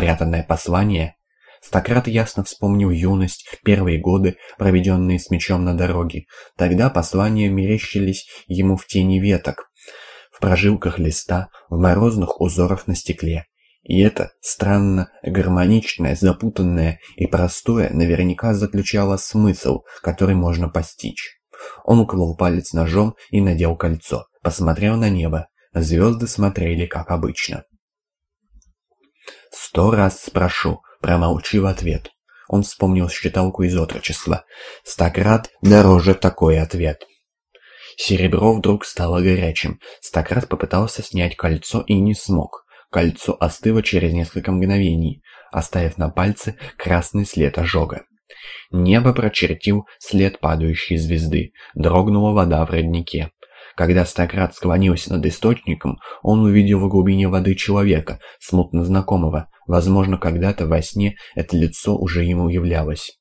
спрятанное послание? Стократ ясно вспомнил юность, первые годы, проведенные с мечом на дороге. Тогда послания мерещились ему в тени веток, в прожилках листа, в морозных узорах на стекле. И это странно гармоничное, запутанное и простое наверняка заключало смысл, который можно постичь. Он уколол палец ножом и надел кольцо, посмотрел на небо. Звезды смотрели, как обычно. «Сто раз спрошу, промолчи в ответ». Он вспомнил считалку из отрочества. «Стократ дороже такой ответ». Серебро вдруг стало горячим. Стократ попытался снять кольцо и не смог. Кольцо остыло через несколько мгновений, оставив на пальце красный след ожога. Небо прочертил след падающей звезды, дрогнула вода в роднике. Когда Стократ склонился над источником, он увидел в глубине воды человека, смутно знакомого. Возможно, когда-то во сне это лицо уже ему являлось.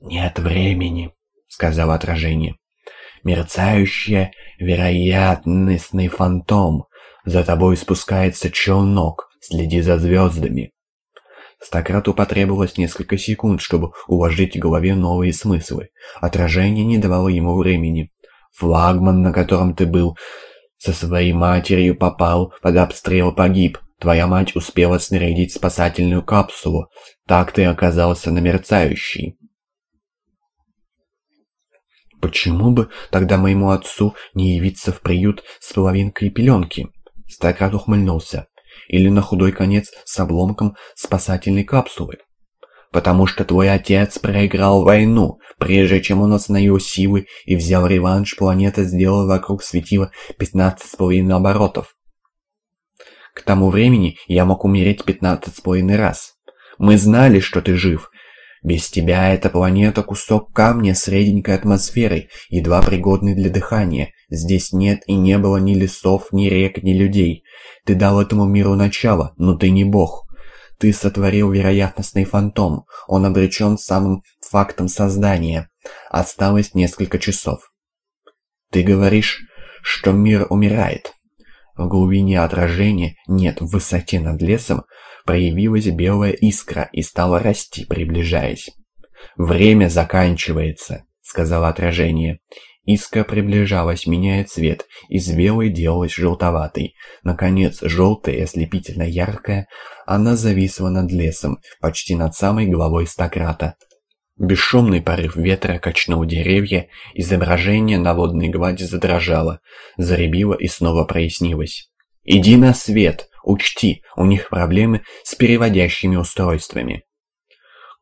«Нет времени», — сказал отражение. «Мерцающий вероятностный фантом. За тобой спускается челнок. Следи за звездами». Стократу потребовалось несколько секунд, чтобы уложить в голове новые смыслы. Отражение не давало ему времени. Флагман, на котором ты был, со своей матерью попал под обстрел, погиб. Твоя мать успела снарядить спасательную капсулу. Так ты оказался на мерцающей. Почему бы тогда моему отцу не явиться в приют с половинкой пеленки? Стократ ухмыльнулся. Или на худой конец с обломком спасательной капсулы потому что твой отец проиграл войну. Прежде чем он остановил силы и взял реванш, планета сделала вокруг светила 15,5 оборотов. К тому времени я мог умереть 15,5 раз. Мы знали, что ты жив. Без тебя эта планета кусок камня с реденькой атмосферой, едва пригодный для дыхания. Здесь нет и не было ни лесов, ни рек, ни людей. Ты дал этому миру начало, но ты не бог. Ты сотворил вероятностный фантом. Он обречен самым фактом создания. Осталось несколько часов. Ты говоришь, что мир умирает. В глубине отражения, нет, в высоте над лесом, проявилась белая искра и стала расти, приближаясь. «Время заканчивается», — сказала отражение. Искра приближалась, меняя цвет, из белой делалась желтоватой. Наконец, желтая ослепительно яркая, она зависла над лесом, почти над самой головой Стократа. Бесшумный порыв ветра качнул деревья, изображение на водной глади задрожало, заребило и снова прояснилось. «Иди на свет! Учти, у них проблемы с переводящими устройствами!»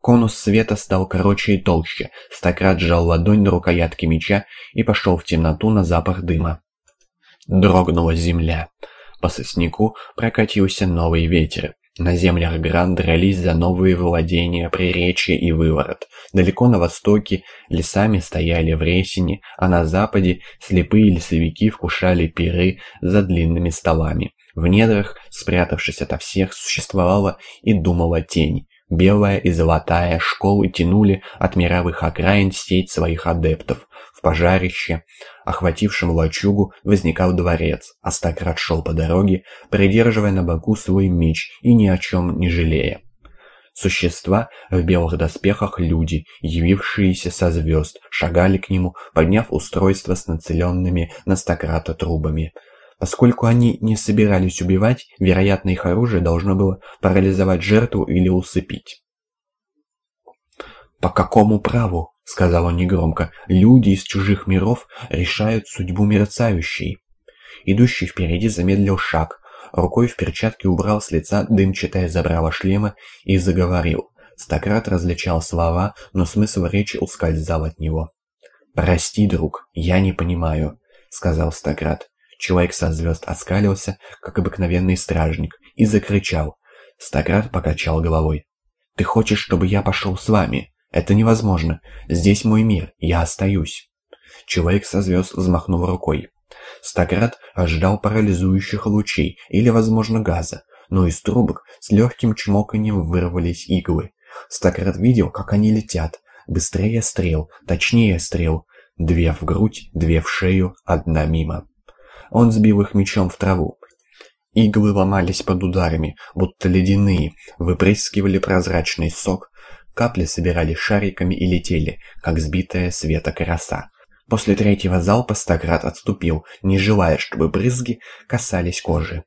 Конус света стал короче и толще, Стократ сжал ладонь на рукоятке меча и пошел в темноту на запах дыма. Дрогнула земля. По сосняку прокатился новый ветер. На землях Гран дрались за новые владения Приречья и Выворот. Далеко на востоке лесами стояли в Ресине, а на западе слепые лесовики вкушали пиры за длинными столами. В недрах, спрятавшись ото всех, существовала и думала тень. Белая и золотая школы тянули от мировых окраин сеть своих адептов. В пожарище, охватившем лачугу, возникал дворец. Астакрат шел по дороге, придерживая на боку свой меч и ни о чем не жалея. Существа в белых доспехах люди, явившиеся со звезд, шагали к нему, подняв устройство с нацеленными на Стократа трубами. Поскольку они не собирались убивать, вероятно, их оружие должно было парализовать жертву или усыпить. «По какому праву?» — сказал он негромко. «Люди из чужих миров решают судьбу мерцающей». Идущий впереди замедлил шаг, рукой в перчатке убрал с лица дымчатое забрало шлема и заговорил. Стократ различал слова, но смысл речи ускользал от него. «Прости, друг, я не понимаю», — сказал Стократ. Человек со звезд оскалился, как обыкновенный стражник, и закричал. Стократ покачал головой. «Ты хочешь, чтобы я пошел с вами? Это невозможно. Здесь мой мир, я остаюсь». Человек со звезд взмахнул рукой. Стократ ожидал парализующих лучей или, возможно, газа, но из трубок с легким чмоканием вырвались иглы. Стократ видел, как они летят. Быстрее стрел, точнее стрел. Две в грудь, две в шею, одна мимо. Он сбил их мечом в траву. Иглы ломались под ударами, будто ледяные, выпрыскивали прозрачный сок, капли собирали шариками и летели, как сбитая с веток роса. После третьего залпа Стократ отступил, не желая, чтобы брызги касались кожи.